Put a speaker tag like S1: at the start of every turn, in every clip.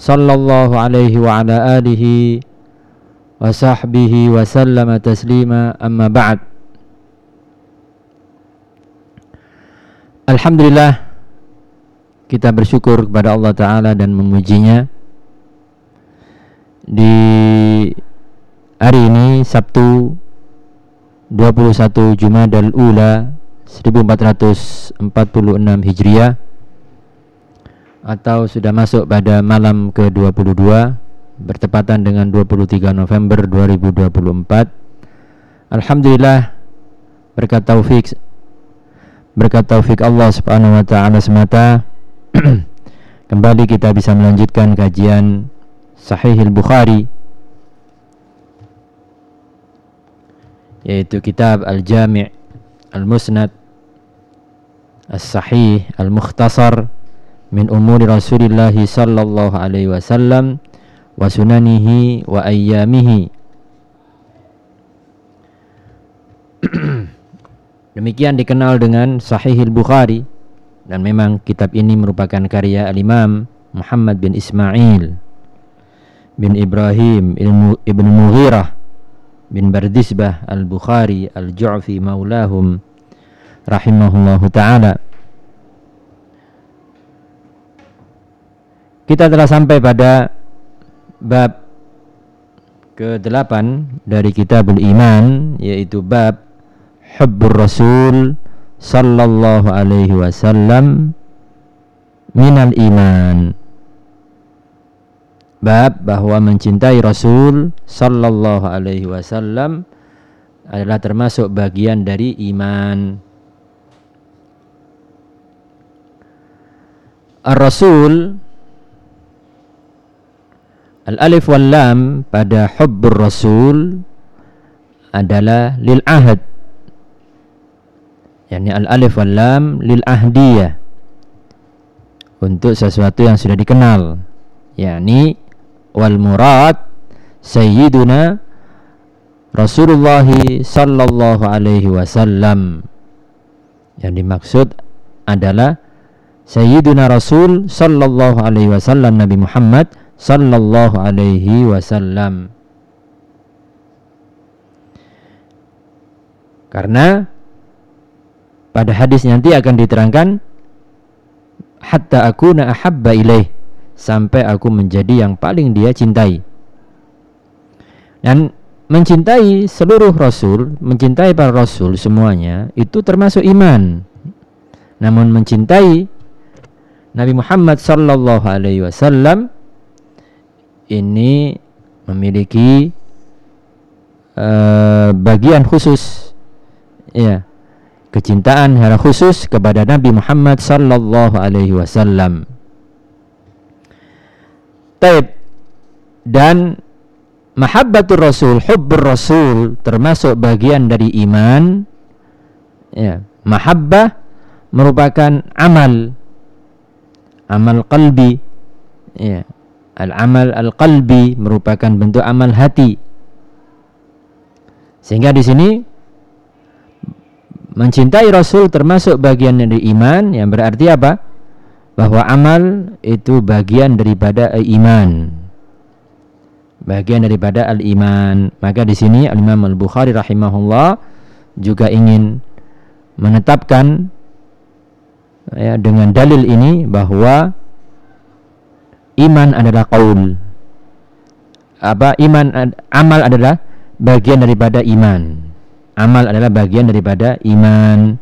S1: صلى الله عليه وعلى آله وصحبه وسلم تسليما أما بعد Alhamdulillah kita bersyukur kepada Allah Ta'ala dan memujinya Di hari ini Sabtu 21 Jumadal Ula 1446 Hijriah atau sudah masuk pada malam ke-22 Bertepatan dengan 23 November 2024 Alhamdulillah berkat taufik berkat taufik Allah Subhanahu wa taala semata kembali kita bisa melanjutkan kajian Sahih Al-Bukhari yaitu kitab Al-Jami' Al-Musnad As-Sahih Al-Mukhtasar min umuri Rasulillah sallallahu alaihi wasallam wa sunanihi wa ayyamihi Demikian dikenal dengan Sahih Bukhari dan memang kitab ini merupakan karya Al-Imam Muhammad bin Ismail bin Ibrahim ibn Mughirah bin Bardisbah Al-Bukhari Al-Ju'fi maulahum rahimahullahu taala. Kita telah sampai pada bab ke-8 dari Kitabul Iman yaitu bab hubbur rasul sallallahu alaihi wasallam minal iman. Bab bahwa mencintai rasul sallallahu alaihi wasallam adalah termasuk bagian dari iman. Ar-Rasul Al-alif wal lam pada hubbur rasul adalah lil ahad. Yakni al-alif wal lam lil ahdiyah. Untuk sesuatu yang sudah dikenal. Yakni wal murad sayyiduna Rasulullah sallallahu alaihi wasallam. Yang dimaksud adalah sayyiduna Rasul sallallahu alaihi wasallam Nabi Muhammad sallallahu alaihi wasallam karena pada hadis nanti akan diterangkan hatta aku na ahabba ilaih sampai aku menjadi yang paling dia cintai. Dan mencintai seluruh rasul, mencintai para rasul semuanya itu termasuk iman. Namun mencintai Nabi Muhammad sallallahu alaihi wasallam ini memiliki uh, bagian khusus ya kecintaan secara khusus kepada Nabi Muhammad sallallahu alaihi wasallam. Taib dan mahabbatur rasul, hubbur rasul termasuk bagian dari iman. Ya, mahabbah merupakan amal amal qalbi. Ya, al-amal al-qalbi merupakan bentuk amal hati. Sehingga di sini mencintai Rasul termasuk bagian dari iman yang berarti apa? Bahwa amal itu bagian daripada iman. Bagian daripada al-iman. Maka di sini Al-Imam Al-Bukhari rahimahullah juga ingin menetapkan ya, dengan dalil ini bahwa iman adalah qaul. Apa iman amal adalah bagian daripada iman. Amal adalah bagian daripada iman.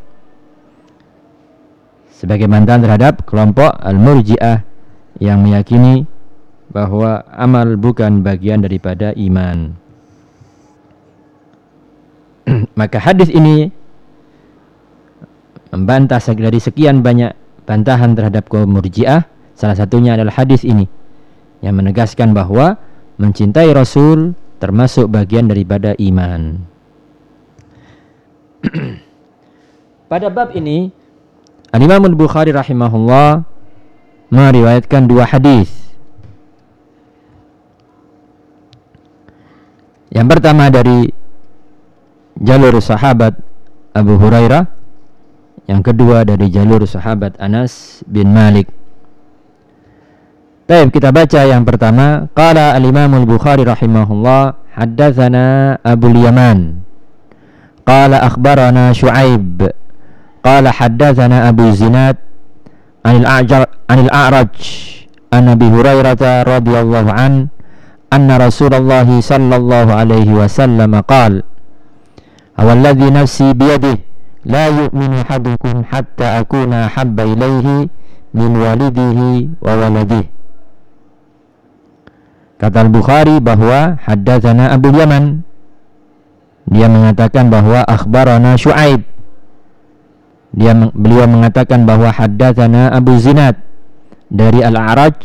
S1: Sebagai mantan terhadap kelompok al-murji'ah yang meyakini bahwa amal bukan bagian daripada iman. Maka hadis ini membantah dari sekian banyak bantahan terhadap kaum murji'ah salah satunya adalah hadis ini yang menegaskan bahwa mencintai Rasul termasuk bagian daripada iman. Pada bab ini Al-Imam Al-Bukhari rahimahullah meriwayatkan dua hadis. Yang pertama dari jalur sahabat Abu Hurairah, yang kedua dari jalur sahabat Anas bin Malik. Baik, kita baca yang pertama. Qala al-Imam al-Bukhari rahimahullah, haddatsana Abu Yaman. Qala akhbarana Syuaib قال حدثنا أبو زناد عن الأعجر عن الأعرج عن أبي هريرة رضي الله عنه أن رسول الله صلى الله عليه وسلم قال هو الذي نفسي بيده لا يؤمن أحدكم حتى أكون أحب إليه من والده وولده Kata Al-Bukhari bahwa haddatsana Abu Yaman. Dia mengatakan bahwa akhbarana Syuaib dia beliau mengatakan bahwa haddatsana Abu Zinad dari Al-A'raj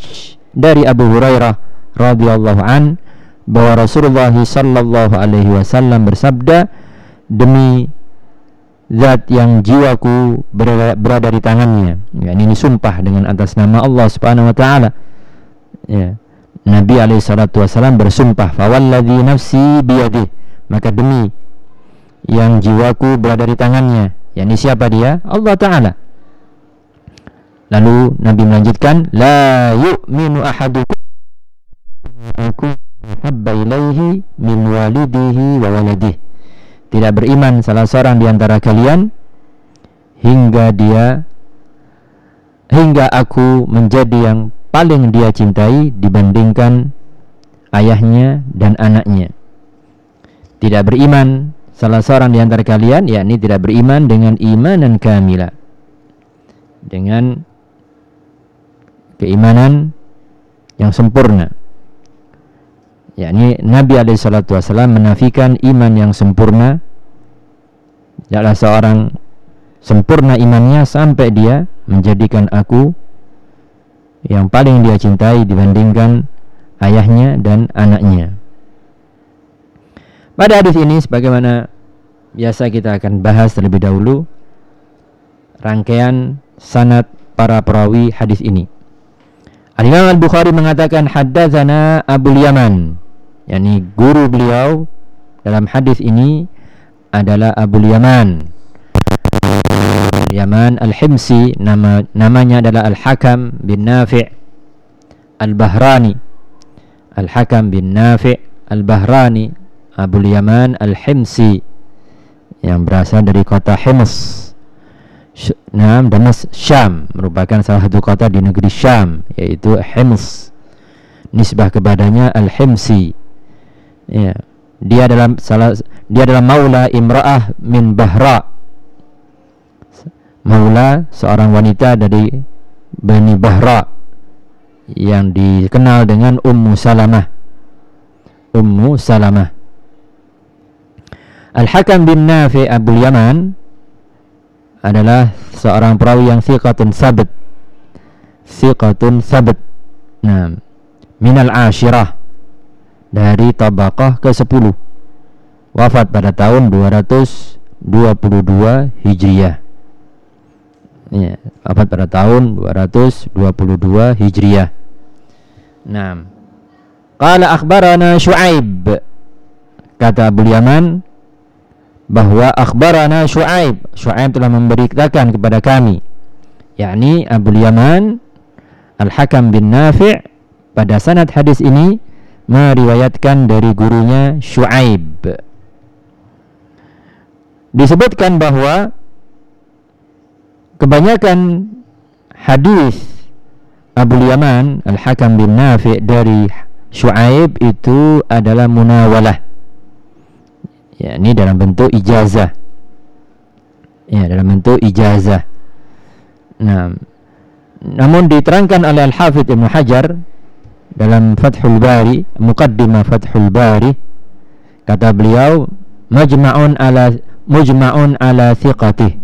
S1: dari Abu Hurairah radhiyallahu an bahwa Rasulullah sallallahu alaihi wasallam bersabda demi zat yang jiwaku berada, berada di tangannya. Ya ini sumpah dengan atas nama Allah Subhanahu wa taala. Ya Nabi alaihi salatu wasallam bersumpah fawalladzi nafsi biyadi. Maka demi yang jiwaku berada di tangannya yakni siapa dia? Allah Ta'ala. Lalu Nabi melanjutkan La yu'minu ahadukum Aku habba ilaihi min walidihi wa waladih Tidak beriman salah seorang di antara kalian Hingga dia Hingga aku menjadi yang paling dia cintai Dibandingkan ayahnya dan anaknya. Tidak beriman salah seorang di antara kalian yakni tidak beriman dengan iman dan kamila. Dengan keimanan yang sempurna. Yakni Nabi alaihi salatu wasallam menafikan iman yang sempurna. Adalah seorang sempurna imannya sampai dia menjadikan aku yang paling dia cintai dibandingkan ayahnya dan anaknya pada hadis ini sebagaimana biasa kita akan bahas terlebih dahulu rangkaian sanad para perawi hadis ini. Al-Imam Al-Bukhari mengatakan haddatsana Abu Yaman, yakni guru beliau dalam hadis ini adalah Abu Yaman. Yaman Al-Himsi nama namanya adalah Al-Hakam bin Nafi' Al-Bahrani. Al-Hakam bin Nafi' Al-Bahrani Abu Yaman Al-Himsi yang berasal dari kota Hims. Nah, Damas Syam merupakan salah satu kota di negeri Syam yaitu Hims. Nisbah kepadanya Al-Himsi. Ya. Dia dalam salah dia adalah maula imra'ah min Bahra. Maula seorang wanita dari Bani Bahra yang dikenal dengan Ummu Salamah. Ummu Salamah. Al-Hakam bin Nafi Abu Yaman adalah seorang perawi yang thiqatun sabit. Thiqatun sabit. Nah, minal ashirah dari tabaqah ke-10. Wafat pada tahun 222 Hijriah. Ya, wafat pada tahun 222 Hijriah. Nah, qala akhbarana Syuaib kata Abu Yaman bahwa akhbarana Syuaib Syuaib telah memberitakan kepada kami yakni Abu Yaman Al-Hakam bin Nafi' pada sanad hadis ini meriwayatkan dari gurunya Syuaib disebutkan bahwa kebanyakan hadis Abu Yaman Al-Hakam bin Nafi' dari Syuaib itu adalah munawalah. Ya ini dalam bentuk ijazah. Ya dalam bentuk ijazah. Nah namun diterangkan oleh Al-Hafidh Ibn Hajar dalam Fathul Bari Muqaddimah Fathul Bari kata beliau majma'un ala mujma'un ala thiqatih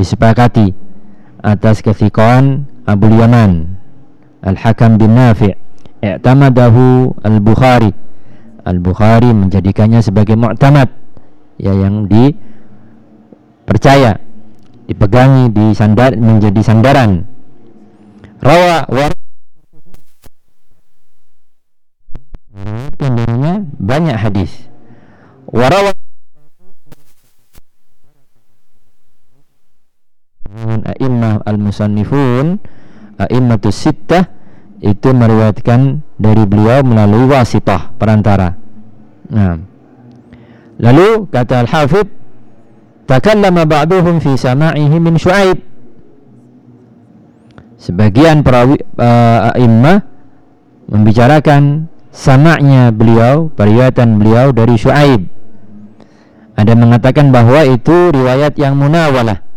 S1: disepakati atas kethikoan Abu Yaman Al-Hakam bin Nafi' i'tamadahu al-Bukhari. Al-Bukhari menjadikannya sebagai mu'tamad ya yang dipercaya, dipegangi, disandar menjadi sandaran. Rawa wa banyak hadis. Warawa a'immah al-musannifun a'immatus sittah itu meriwayatkan dari beliau melalui wasitah perantara. Nah. Lalu kata Al-Hafidh takallama ba'duhum fi sama'ihi min Syuaib. Sebagian perawi uh, membicarakan sama'nya beliau, periwayatan beliau dari Syuaib. Ada mengatakan bahwa itu riwayat yang munawalah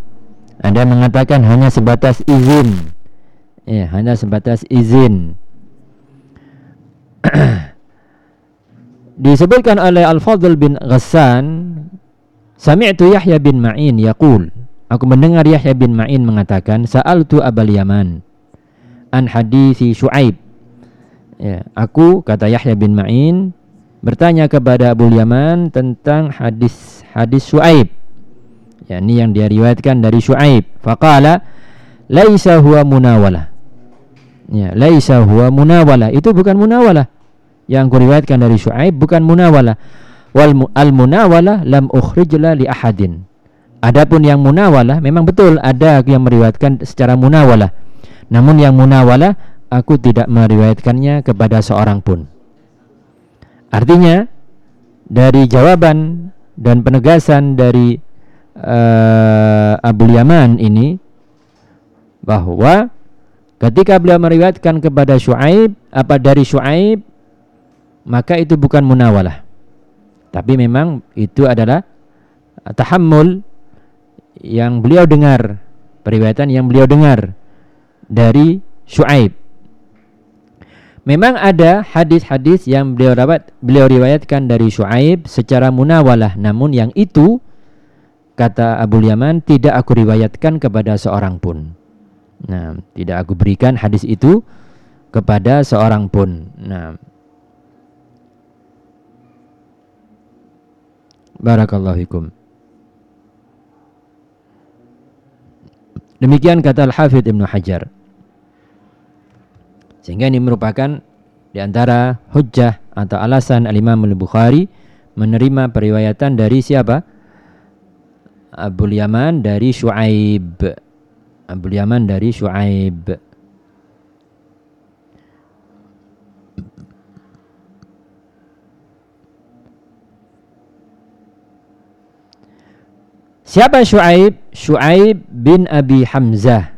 S1: anda mengatakan hanya sebatas izin. Ya, hanya sebatas izin. Disebutkan oleh Al-Fadl bin Ghassan, Sami'tu Yahya bin Ma'in yaqul, aku mendengar Yahya bin Ma'in mengatakan, Sa'altu Abal Yaman an hadithi Syuaib. Ya, aku kata Yahya bin Ma'in bertanya kepada Abu Yaman tentang hadis hadis Syuaib ya ini yang dia riwayatkan dari Syuaib faqala laisa huwa munawala ya laisa huwa munawala itu bukan munawala yang kuriwayatkan dari Syuaib bukan munawala wal al munawala lam ukhrijla li ahadin. Adapun yang munawala memang betul ada yang meriwayatkan secara munawala namun yang munawala aku tidak meriwayatkannya kepada seorang pun. Artinya dari jawaban dan penegasan dari uh, Abu Yaman ini bahwa ketika beliau meriwayatkan kepada Syuaib apa dari Syuaib maka itu bukan munawalah. Tapi memang itu adalah tahammul yang beliau dengar periwayatan yang beliau dengar dari Syuaib Memang ada hadis-hadis yang beliau dapat beliau riwayatkan dari Syuaib secara munawalah. Namun yang itu kata Abu Yaman tidak aku riwayatkan kepada seorang pun. Nah, tidak aku berikan hadis itu kepada seorang pun. Nah, Barakallahu fikum. Demikian kata Al-Hafidh Ibnu Hajar. Sehingga ini merupakan di antara hujjah atau alasan Al-Imam Al-Bukhari menerima periwayatan dari siapa? Abu Yaman dari Shu'aib. Abu Yaman dari Shu'aib. Siapa Shu'aib? Shu'aib bin Abi Hamzah.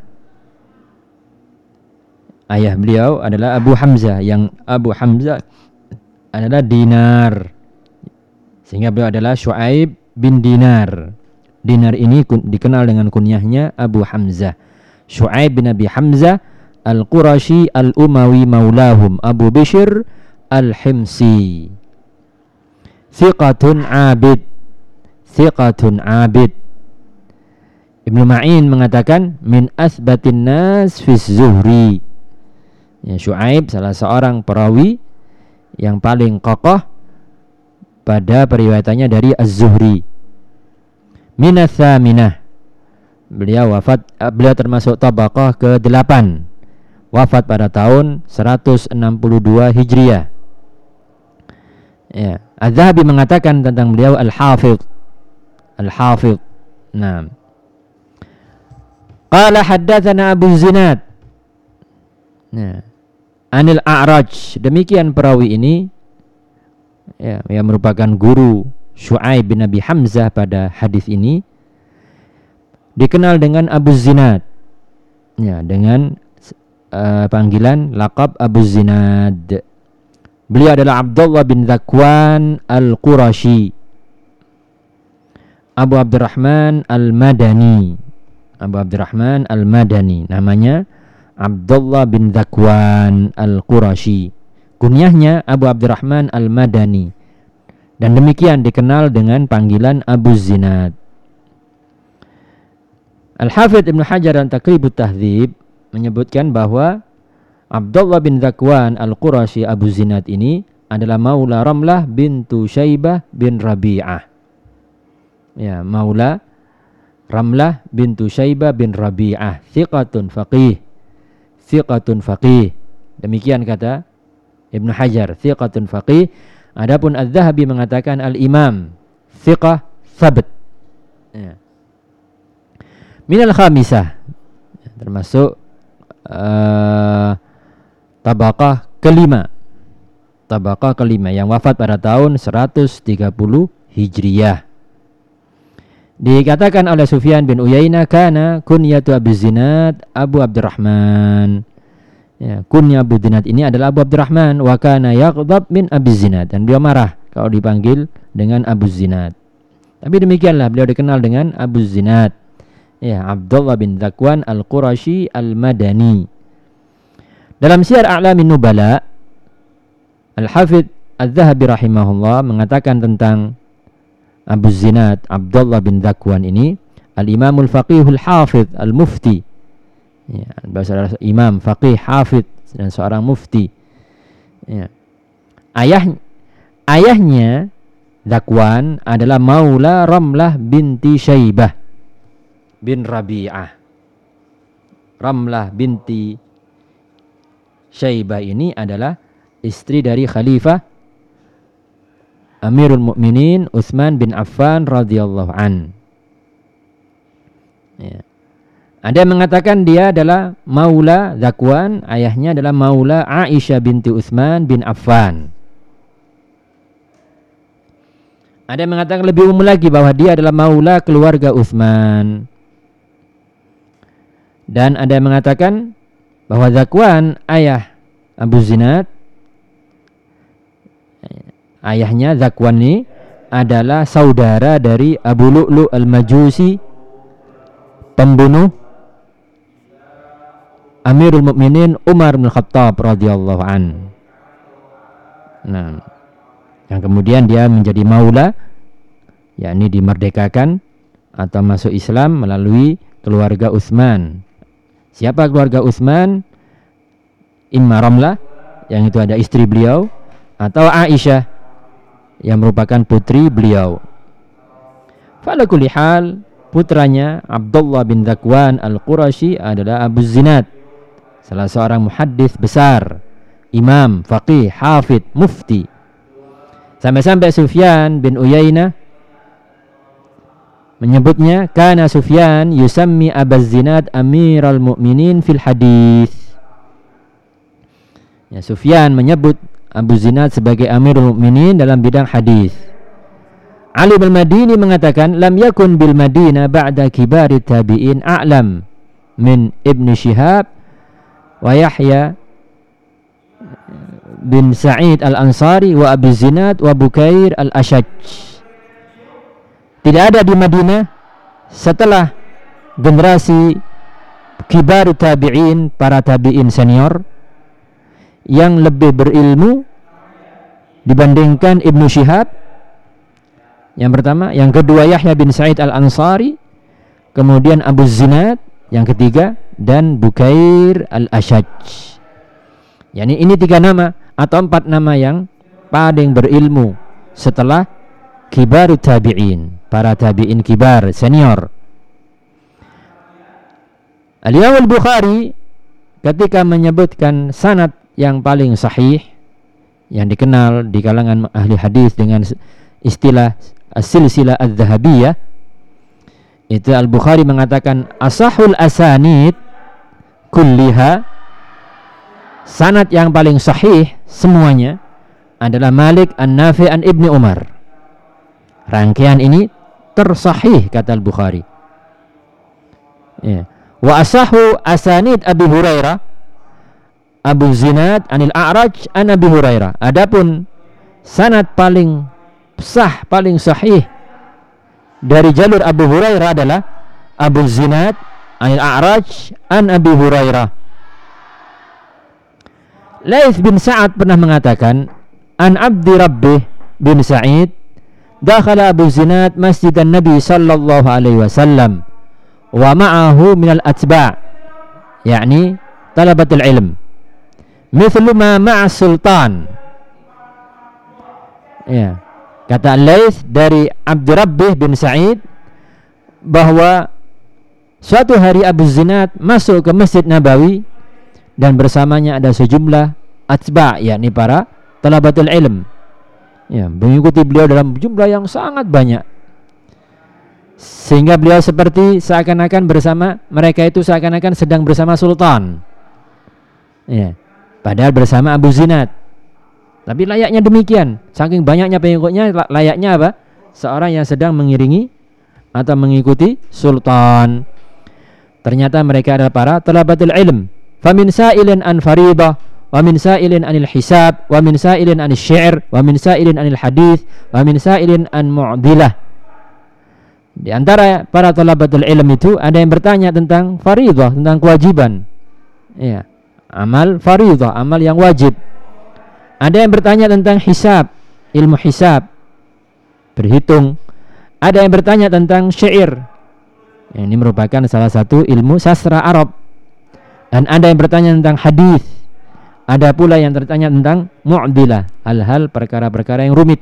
S1: Ayah beliau adalah Abu Hamzah Yang Abu Hamzah adalah Dinar. Sehingga beliau adalah Shu'aib bin Dinar Dinar ini dikenal dengan kunyahnya Abu Hamzah. Shu'aib bin Abi Hamzah Al-Qurashi Al-Umawi maulahum Abu Bishr Al-Himsi. Thiqatun abid. Thiqatun abid. Ibnu Ma'in mengatakan min asbatin nas fi zuhri. Ya, Shu'aib salah seorang perawi yang paling kokoh pada periwayatannya dari Az-Zuhri minathaminah beliau wafat eh, beliau termasuk tabaqah ke-8 wafat pada tahun 162 Hijriah. Ya Az-Zahabi mengatakan tentang beliau al-hafidh al-hafidh nah qala haddatsana Abu Zinad. Nah Anil A'raj. Demikian perawi ini ya yang merupakan guru Shu'aib bin Abi Hamzah pada hadis ini dikenal dengan Abu Zinad. Ya, dengan uh, panggilan lakab Abu Zinad. Beliau adalah Abdullah bin Zakwan Al-Qurashi. Abu Abdurrahman Al-Madani. Abu Abdurrahman Al-Madani. Namanya Abdullah bin Zakwan Al-Qurashi. Kunyahnya Abu Abdurrahman Al-Madani dan demikian dikenal dengan panggilan Abu Zinad. Al-Hafidh Ibn Hajar dan Takribut Tahdzib menyebutkan bahwa Abdullah bin Zakwan Al-Qurashi Abu Zinad ini adalah Maula Ramlah bintu Syaibah bin Rabi'ah. Ya, Maula Ramlah bintu Syaibah bin Rabi'ah, thiqatun faqih. Thiqatun faqih. Demikian kata Ibnu Hajar, thiqatun faqih. Adapun Az-Zahabi mengatakan al-imam thiqah thabat. Ya. Minal khamisah termasuk uh, tabaqah kelima. Tabaqah kelima yang wafat pada tahun 130 Hijriyah. Dikatakan oleh Sufyan bin Uyainah kana kunyatu Abu Zinad Abu Abdurrahman. Ya, kunya Abu Zinad ini adalah Abu Abdurrahman wa kana yaghdab min Abu Zinad dan beliau marah kalau dipanggil dengan Abu Zinad. Tapi demikianlah beliau dikenal dengan Abu Zinad. Ya, Abdullah bin Zakwan Al-Qurashi Al-Madani. Dalam Syiar A'lamin Nubala Al-Hafidh Al-Zahabi rahimahullah mengatakan tentang Abu Zinad Abdullah bin Zakwan ini Al-Imamul Faqihul Hafidh Al-Mufti ya, bahasa imam, faqih, hafidh dan seorang mufti ya. ayah ayahnya Zakwan adalah Maula Ramlah binti Syaibah bin Rabi'ah Ramlah binti Syaibah ini adalah istri dari Khalifah Amirul Mukminin Utsman bin Affan radhiyallahu an. Ya. Ada yang mengatakan dia adalah Maula Zakwan, ayahnya adalah Maula Aisyah binti Utsman bin Affan. Ada yang mengatakan lebih umum lagi bahwa dia adalah Maula keluarga Utsman. Dan ada yang mengatakan bahwa Zakwan ayah Abu Zinad ayahnya Zakwan ini adalah saudara dari Abu Lu'lu al-Majusi pembunuh Amirul Mukminin Umar bin Khattab radhiyallahu an. Nah, yang kemudian dia menjadi maula yakni dimerdekakan atau masuk Islam melalui keluarga Utsman. Siapa keluarga Utsman? Imma Ramlah yang itu ada istri beliau atau Aisyah yang merupakan putri beliau. Fala kulli hal putranya Abdullah bin Zakwan Al-Qurashi adalah Abu Zinad, salah seorang muhaddis besar, imam, faqih, hafid, mufti. Sampai-sampai Sufyan bin Uyainah menyebutnya karena Sufyan yusammi Abu Zinad Amirul Mukminin fil hadis. Ya, Sufyan menyebut Abu Zinad sebagai Amirul Mukminin dalam bidang hadis. Ali bin Madini mengatakan lam yakun bil Madinah ba'da kibari tabi'in a'lam min Ibn Shihab wa Yahya bin Sa'id al-Ansari wa Abu Zinad wa Bukair al-Ashaj. Tidak ada di Madinah setelah generasi kibar tabi'in, para tabi'in senior yang lebih berilmu dibandingkan Ibnu Syihab yang pertama, yang kedua Yahya bin Sa'id Al-Ansari, kemudian Abu Zinad, yang ketiga dan Bukair Al-Ashaj. Yani ini tiga nama atau empat nama yang paling berilmu setelah kibar tabi'in, para tabi'in kibar senior. Al-Imam Al-Bukhari ketika menyebutkan sanad yang paling sahih yang dikenal di kalangan ahli hadis dengan istilah as-silsilah az-zahabiyah itu Al-Bukhari mengatakan asahul asanid kulliha sanad yang paling sahih semuanya adalah Malik An-Nafi an Ibni Umar rangkaian ini tersahih kata Al-Bukhari ya. wa asahu asanid Abu Hurairah Abu Zinad anil A'raj an Abi Hurairah. Adapun sanad paling sah, paling sahih dari jalur Abu Hurairah adalah Abu Zinad anil A'raj an Abi Hurairah. Laith bin Sa'ad pernah mengatakan an Abdi Rabbih bin Sa'id dakhala Abu Zinad masjid Nabi sallallahu alaihi wasallam wa ma'ahu minal atba' yakni talabatul ilm. Mithlu ma ma'as sultan. Ya kata Laith dari Abdurrabbih bin Sa'id bahwa suatu hari Abu Zinad masuk ke Masjid Nabawi dan bersamanya ada sejumlah atba yakni para talabatul ilm. Ya mengikuti beliau dalam jumlah yang sangat banyak. Sehingga beliau seperti seakan-akan bersama mereka itu seakan-akan sedang bersama sultan. Ya padahal bersama Abu Zinad tapi layaknya demikian saking banyaknya pengikutnya layaknya apa seorang yang sedang mengiringi atau mengikuti sultan ternyata mereka adalah para talabatul ilm famin sa'ilin an faridah wa min sa'ilin anil hisab wa min sa'ilin anil syair wa min sa'ilin anil hadith wa min sa'ilin an mu'dilah di antara para talabatul ilm itu ada yang bertanya tentang faridah, tentang kewajiban. Ya. Amal faridah, amal yang wajib. Ada yang bertanya tentang hisab, ilmu hisab. Berhitung. Ada yang bertanya tentang syair. Ya, ini merupakan salah satu ilmu sastra Arab. Dan ada yang bertanya tentang hadis. Ada pula yang bertanya tentang mu'dilah, hal-hal perkara-perkara yang rumit.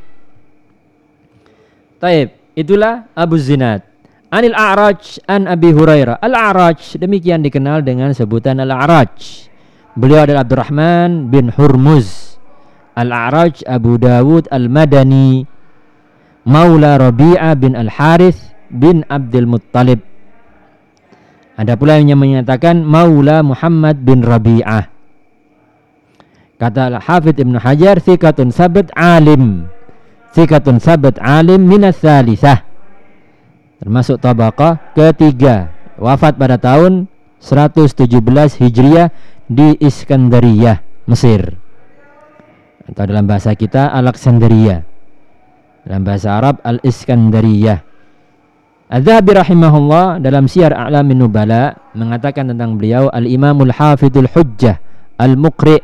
S1: Taib. Itulah Abu Zinad. Anil A'raj an Abi Hurairah. Al-A'raj demikian dikenal dengan sebutan Al-A'raj. Beliau adalah Abdurrahman bin Hurmuz. Al-A'raj Abu Dawud Al-Madani. Maula Rabi'ah bin Al-Harith bin Abdul Muttalib. Ada pula yang menyatakan Maula Muhammad bin Rabi'ah. Kata Al-Hafidh Ibn Hajar, Thikatun sabat alim. Sikatun sabat alim minas salisah Termasuk tabaqah ketiga Wafat pada tahun 117 Hijriah di Iskandariyah, Mesir Atau dalam bahasa kita Alexandria Dalam bahasa Arab Al-Iskandariyah. Az-Zahabi rahimahullah dalam Syiar A'lamin Nubala mengatakan tentang beliau Al-Imamul Hafidul Hujjah Al-Muqri'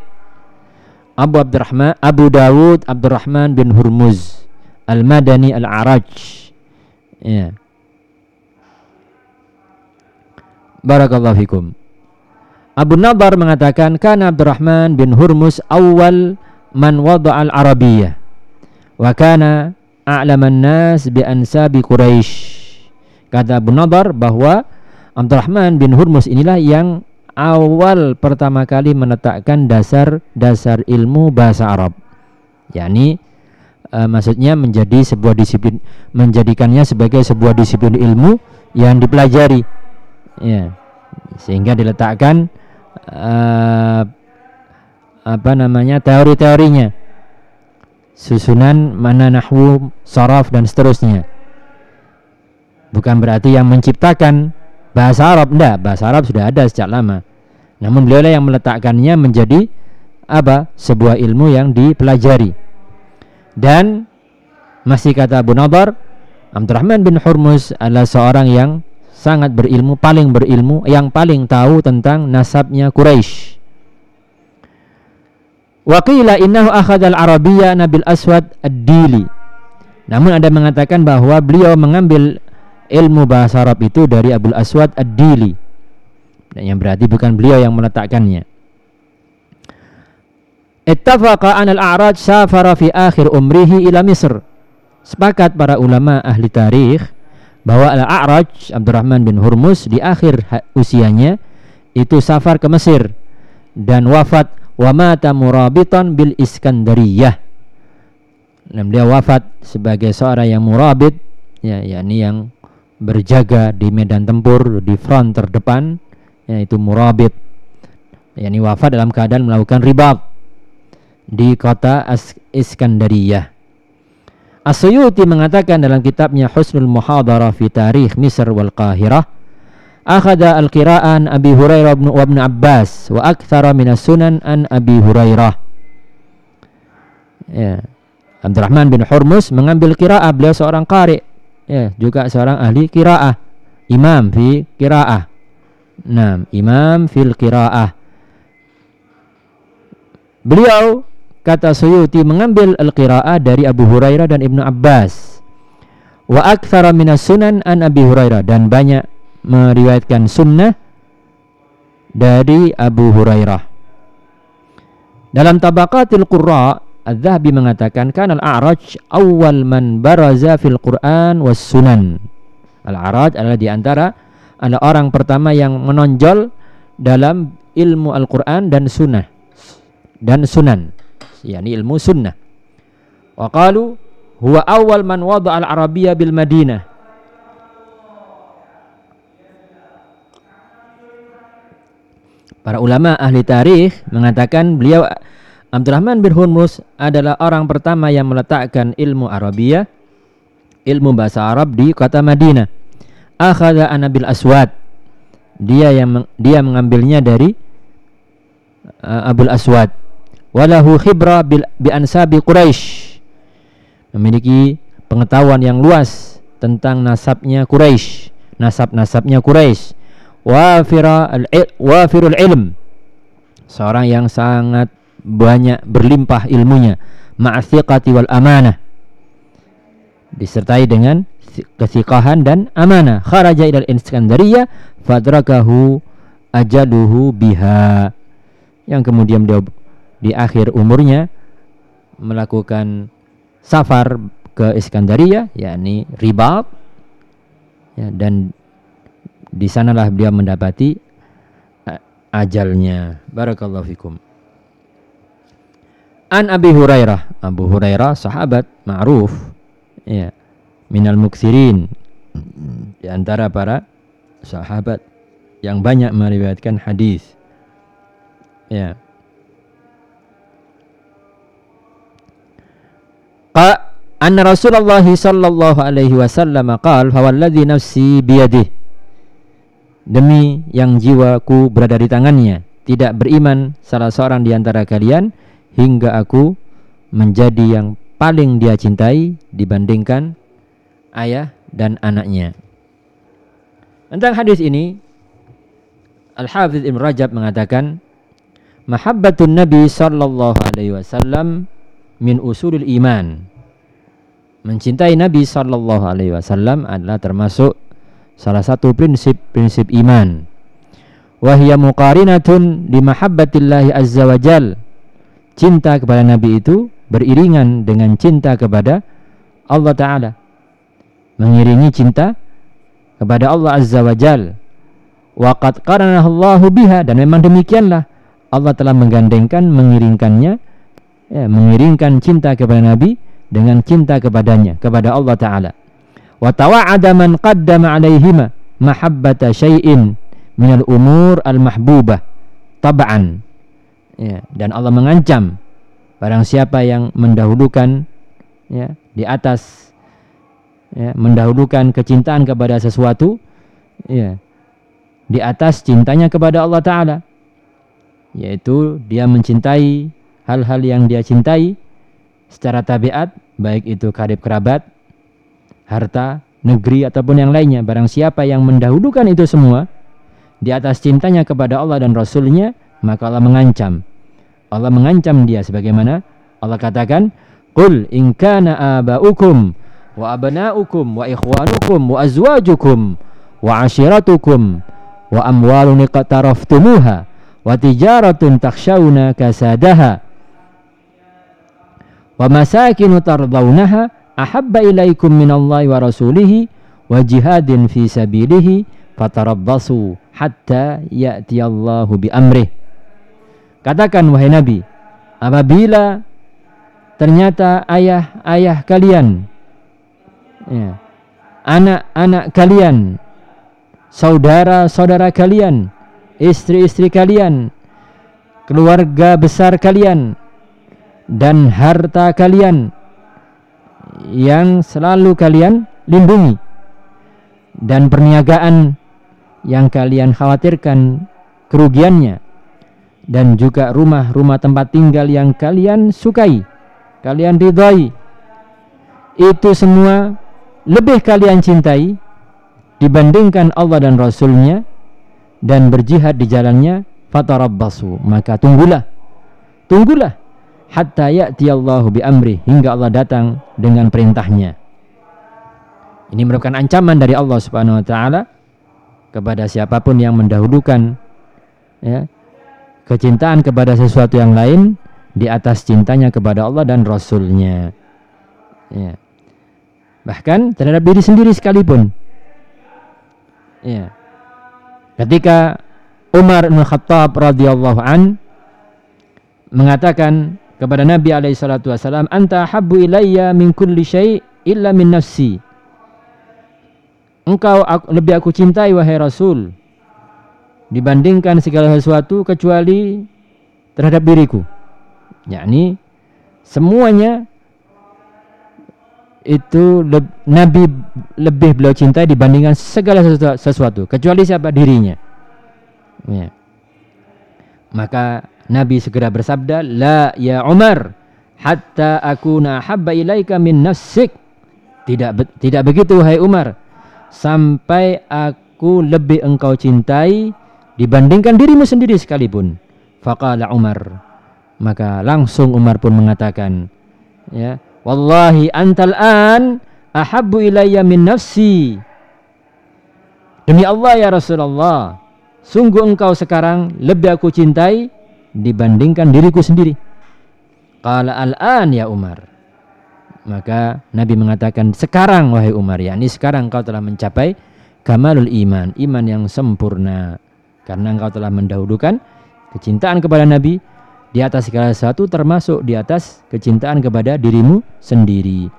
S1: Abu Abdurrahman Abu Dawud Abdurrahman bin Hurmuz Al-Madani Al-Araj. Ya. Barakallahu fikum. Abu Nadar mengatakan kana Abdurrahman bin Hurmuz awal man wada al-Arabiyah wa kana a'laman nas bi ansabi Quraisy kata Abu Nadar bahwa Abdurrahman bin Hurmuz inilah yang awal pertama kali menetapkan dasar-dasar ilmu bahasa Arab. yakni uh, maksudnya menjadi sebuah disiplin menjadikannya sebagai sebuah disiplin ilmu yang dipelajari. Ya. Sehingga diletakkan uh, apa namanya teori-teorinya. Susunan mana nahwu, saraf dan seterusnya. Bukan berarti yang menciptakan bahasa Arab enggak, bahasa Arab sudah ada sejak lama. Namun beliau yang meletakkannya menjadi apa? Sebuah ilmu yang dipelajari. Dan masih kata Abu Nadar, Abdurrahman bin Hurmuz adalah seorang yang sangat berilmu, paling berilmu, yang paling tahu tentang nasabnya Quraisy. Waqila innahu al-arabiyya Nabil Aswad ad-Dili. Namun ada mengatakan bahwa beliau mengambil ilmu bahasa Arab itu dari Abdul Aswad ad-Dili. Dan yang berarti bukan beliau yang meletakkannya. Ittafaqa an al-a'raj safara fi akhir umrihi ila Misr. Sepakat para ulama ahli tarikh bahwa al-a'raj Abdurrahman bin Hurmus di akhir usianya itu safar ke Mesir dan wafat wa mata murabitan bil Iskandariyah. Dan dia wafat sebagai seorang yang murabit ya yakni yang berjaga di medan tempur di front terdepan yaitu murabit. Yakni wafat dalam keadaan melakukan ribat di kota As Iskandariyah. Asyuti mengatakan dalam kitabnya Husnul Muhadarah fi Tarikh Misr wal Qahirah akhada al-qira'an Abi Hurairah bin Ibn Abbas wa aktsara min sunan an Abi Hurairah ya. Abdurrahman bin Hurmus mengambil qiraah beliau seorang qari ya juga seorang ahli qiraah imam fi qiraah Nah, imam fil qiraah. Beliau kata Suyuti mengambil al-qiraah dari Abu Hurairah dan Ibnu Abbas. Wa aktsara minas sunan an Abi Hurairah. Dan banyak meriwayatkan sunnah dari Abu Hurairah. Dalam Tabaqatil Qurra, Az-Zahabi mengatakan kan al-A'raj awal man baraza fil Quran was sunan. Al-A'raj adalah di antara adalah orang pertama yang menonjol dalam ilmu Al-Quran dan sunnah dan sunan yakni ilmu sunnah wa qalu huwa awal man wada al-arabiyya bil Madinah Para ulama ahli tarikh mengatakan beliau Abdurrahman bin Hurmus adalah orang pertama yang meletakkan ilmu Arabia, ilmu bahasa Arab di kota Madinah. Akhadha anabil aswad. Dia yang dia mengambilnya dari uh, Abul Aswad. Walahu khibra bil, bi ansabi Quraisy memiliki pengetahuan yang luas tentang nasabnya Quraisy nasab-nasabnya Quraisy wafira al wafirul ilm. Seorang yang sangat banyak berlimpah ilmunya. Ma'athiqati wal amanah. Disertai dengan kesikahan dan amanah. Kharaja ilal Iskandariyah fadrakahu ajaluhu biha. Yang kemudian beliau di akhir umurnya melakukan safar ke Iskandaria yakni Ribat ya, dan di sanalah beliau mendapati ajalnya barakallahu fikum An Abi Hurairah Abu Hurairah sahabat ma'ruf ya minal muksirin di antara para sahabat yang banyak meriwayatkan hadis. Ya. Qa anna Rasulullah sallallahu alaihi wasallam qaal fa nafsi biyadihi demi yang jiwaku berada di tangannya tidak beriman salah seorang di antara kalian hingga aku menjadi yang paling dia cintai dibandingkan ayah dan anaknya. Tentang hadis ini Al-Hafiz Ibn Rajab mengatakan Mahabbatun Nabi sallallahu alaihi wasallam min usulul iman. Mencintai Nabi sallallahu alaihi wasallam adalah termasuk salah satu prinsip-prinsip iman. Wahia muqarinatun di mahabbatillahi azza wa jal. Cinta kepada Nabi itu beriringan dengan cinta kepada Allah Ta'ala mengiringi cinta kepada Allah Azza wa Jal. Waqad Allahu biha dan memang demikianlah Allah telah menggandengkan mengiringkannya ya, mengiringkan cinta kepada Nabi dengan cinta kepadanya kepada Allah taala. Wa man qaddama 'alaihima mahabbata syai'in minal umur al-mahbubah tab'an. Ya, dan Allah mengancam barang siapa yang mendahulukan ya di atas ya, mendahulukan kecintaan kepada sesuatu ya di atas cintanya kepada Allah taala yaitu dia mencintai hal-hal yang dia cintai secara tabiat baik itu karib kerabat harta negeri ataupun yang lainnya. Barang siapa yang mendahulukan itu semua di atas cintanya kepada Allah dan Rasulnya maka Allah mengancam. Allah mengancam dia sebagaimana Allah katakan Qul in kana aba'ukum wa abna'ukum wa ikhwanukum wa azwajukum wa ashiratukum wa amwalun iqtaraftumuha wa tijaratun takhshawna kasadaha wa masakinu tardawnaha ahabba ilaikum minallahi wa rasulihi wa jihadin fi sabilihi fatarabbasu hatta ya'tiyallahu bi amrih katakan wahai nabi apabila ternyata ayah-ayah kalian ya. anak-anak kalian, saudara-saudara kalian, istri-istri kalian, keluarga besar kalian, dan harta kalian yang selalu kalian lindungi. Dan perniagaan yang kalian khawatirkan kerugiannya. Dan juga rumah-rumah tempat tinggal yang kalian sukai, kalian ridhai. Itu semua lebih kalian cintai dibandingkan Allah dan Rasulnya dan berjihad di jalannya. Fatarabbasu. Maka tunggulah. Tunggulah hatta ya'ti Allahu bi amri hingga Allah datang dengan perintahnya ini merupakan ancaman dari Allah Subhanahu wa taala kepada siapa pun yang mendahulukan ya kecintaan kepada sesuatu yang lain di atas cintanya kepada Allah dan Rasulnya. Ya. Bahkan terhadap diri sendiri sekalipun. Ya. Ketika Umar bin Khattab radhiyallahu an mengatakan kepada Nabi alaihi salatu wasallam, "Anta habbu ilayya min kulli syai' illa min nafsi." Engkau aku, lebih aku cintai wahai Rasul dibandingkan segala sesuatu kecuali terhadap diriku. Yakni semuanya itu le Nabi lebih beliau cintai dibandingkan segala sesuatu kecuali siapa dirinya. Ya. Maka Nabi segera bersabda, "La ya Umar, hatta aku habba ilaika min nafsik." Tidak tidak begitu wahai Umar, sampai aku lebih engkau cintai dibandingkan dirimu sendiri sekalipun. Faqala Umar. Maka langsung Umar pun mengatakan, ya, Wallahi antal an ahabbu ilayya min nafsi. Demi Allah ya Rasulullah, sungguh engkau sekarang lebih aku cintai dibandingkan diriku sendiri. Qala al-an ya Umar. Maka Nabi mengatakan sekarang wahai Umar, yakni sekarang engkau telah mencapai kamalul iman, iman yang sempurna. Karena engkau telah mendahulukan kecintaan kepada Nabi di atas segala sesuatu termasuk di atas kecintaan kepada dirimu sendiri.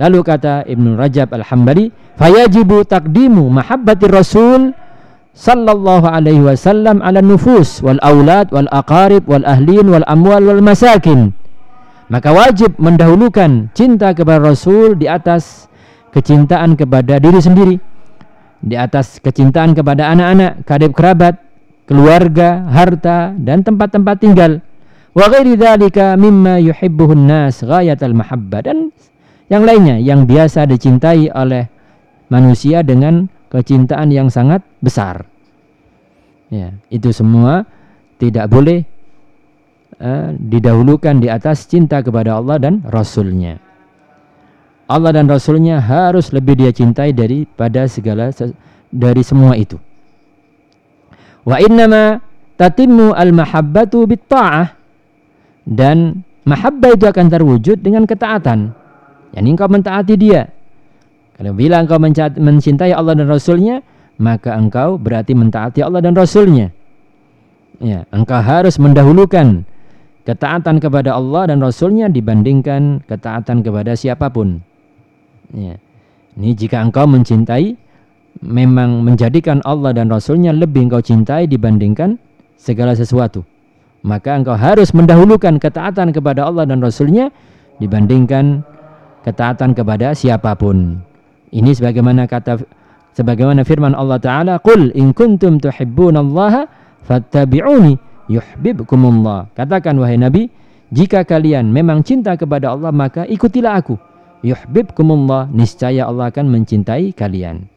S1: Lalu kata Ibnu Rajab Al-Hambali, "Fayajibu taqdimu mahabbati Rasul sallallahu alaihi wasallam ala nufus wal aulad wal aqarib wal ahlin wal amwal wal masakin maka wajib mendahulukan cinta kepada Rasul di atas kecintaan kepada diri sendiri di atas kecintaan kepada anak-anak, karib kerabat, keluarga, harta dan tempat-tempat tinggal. Wa ghairi dzalika mimma yuhibbuhun nas ghayatal mahabbah dan yang lainnya yang biasa dicintai oleh manusia dengan kecintaan yang sangat besar. Ya, itu semua tidak boleh uh, didahulukan di atas cinta kepada Allah dan Rasulnya. Allah dan Rasulnya harus lebih dia cintai daripada segala dari semua itu. Wa innama tatimmu al-mahabbatu bitta'ah dan mahabbah itu akan terwujud dengan ketaatan. Yani engkau mentaati dia. Kalau bilang engkau mencintai Allah dan Rasulnya, maka engkau berarti mentaati Allah dan Rasulnya. Ya, engkau harus mendahulukan ketaatan kepada Allah dan Rasulnya dibandingkan ketaatan kepada siapa pun. Ya. Ini jika engkau mencintai, memang menjadikan Allah dan Rasulnya lebih engkau cintai dibandingkan segala sesuatu. Maka engkau harus mendahulukan ketaatan kepada Allah dan Rasulnya dibandingkan ketaatan kepada siapa pun. Ini sebagaimana kata sebagaimana firman Allah taala, "Qul in kuntum tuhibbunallaha fattabi'uni yuhibbukumullah." Katakan wahai Nabi, jika kalian memang cinta kepada Allah maka ikutilah aku. Yuhibbukumullah, niscaya Allah akan mencintai kalian.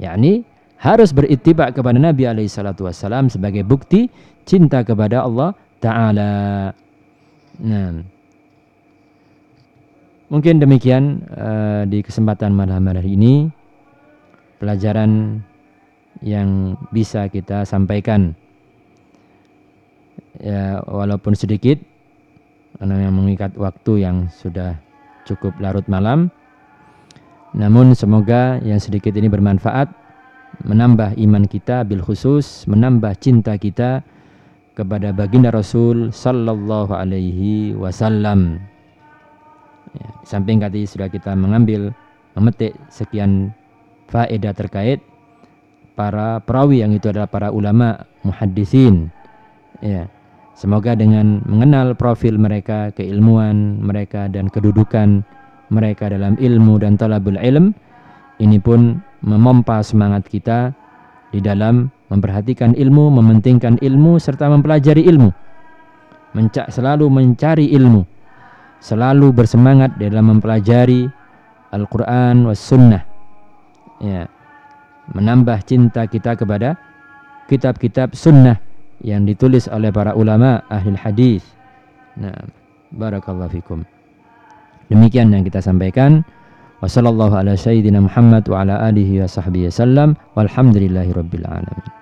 S1: Yakni harus beritibak kepada Nabi alaihi salatu sebagai bukti cinta kepada Allah taala. Nah, Mungkin demikian uh, di kesempatan malam hari ini pelajaran yang bisa kita sampaikan. Ya, walaupun sedikit karena yang mengikat waktu yang sudah cukup larut malam. Namun semoga yang sedikit ini bermanfaat menambah iman kita bil khusus, menambah cinta kita kepada baginda Rasul sallallahu alaihi wasallam. Ya, samping tadi sudah kita mengambil memetik sekian faedah terkait para perawi yang itu adalah para ulama muhaddisin. Ya. Semoga dengan mengenal profil mereka, keilmuan mereka dan kedudukan mereka dalam ilmu dan talabul ilm, ini pun memompa semangat kita di dalam memperhatikan ilmu, mementingkan ilmu serta mempelajari ilmu. Mencak selalu mencari ilmu selalu bersemangat dalam mempelajari Al-Quran was Sunnah. Ya, menambah cinta kita kepada kitab-kitab Sunnah yang ditulis oleh para ulama ahli hadis. Nah, barakallahu fikum. Demikian yang kita sampaikan. Wassalamualaikum ala sayyidina Muhammad wa ala alihi wa sahbihi wasallam. Walhamdulillahi rabbil alamin.